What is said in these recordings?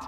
you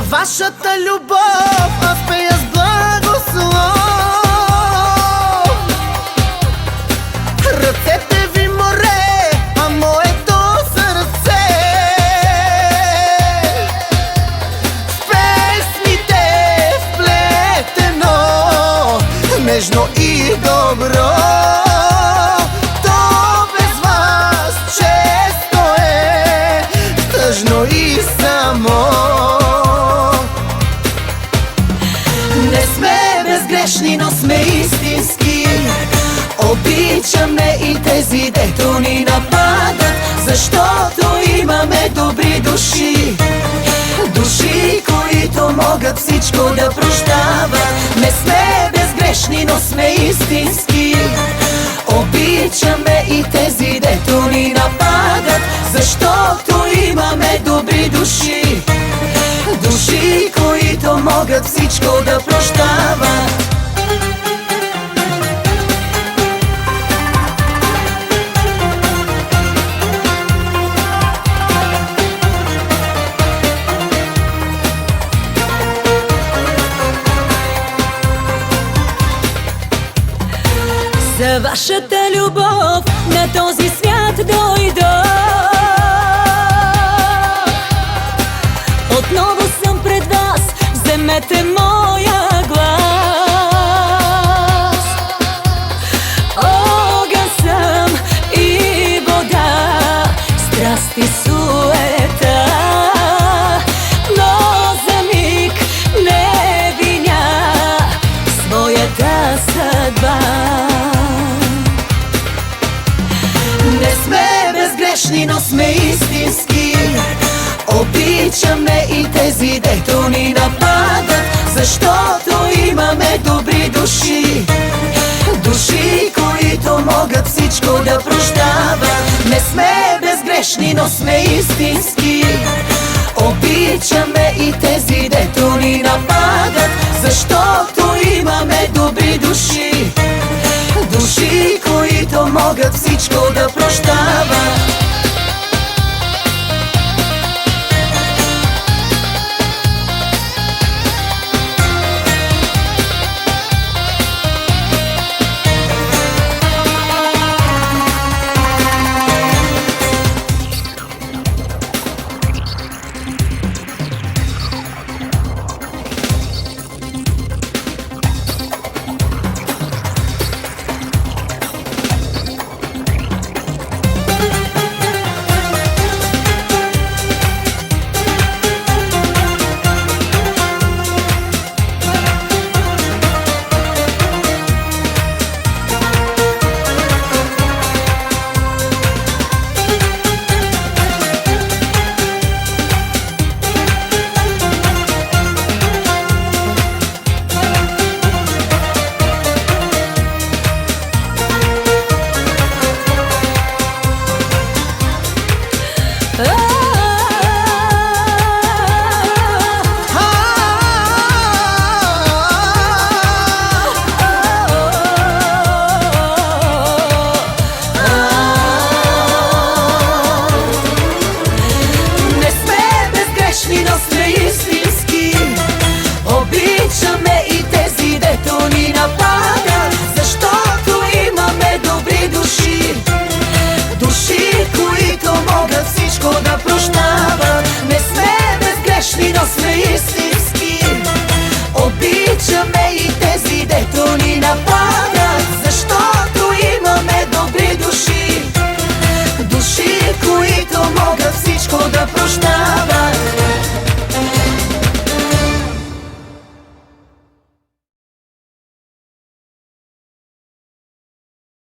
За вашата любов аз пея с благослов. Ръцете ви море, а моето сърце. В песните вплетено Нежно и добро. То без вас е и само сме безгрешни, но сме истински. Обичаме и тези, дето ни нападат Защото имаме добри души. Души, които могат всичко да прощават. Не сме безгрешни, но сме истински. Обичаме и тези, дето ни нападат Защото имаме добри души. Души, които могат всичко да прощават За вашата любов на този свят дойдох. Отново съм пред вас, вземете моя глас. Огън съм и вода, страст безгрешни, но сме истински. Обичаме и тези, дето ни нападат Защото имаме добри души. Души, които могат всичко да прощават. Не сме безгрешни, но сме истински. Обичаме и тези, дето ни нападат Защото имаме добри души. Души, които могат всичко да прощават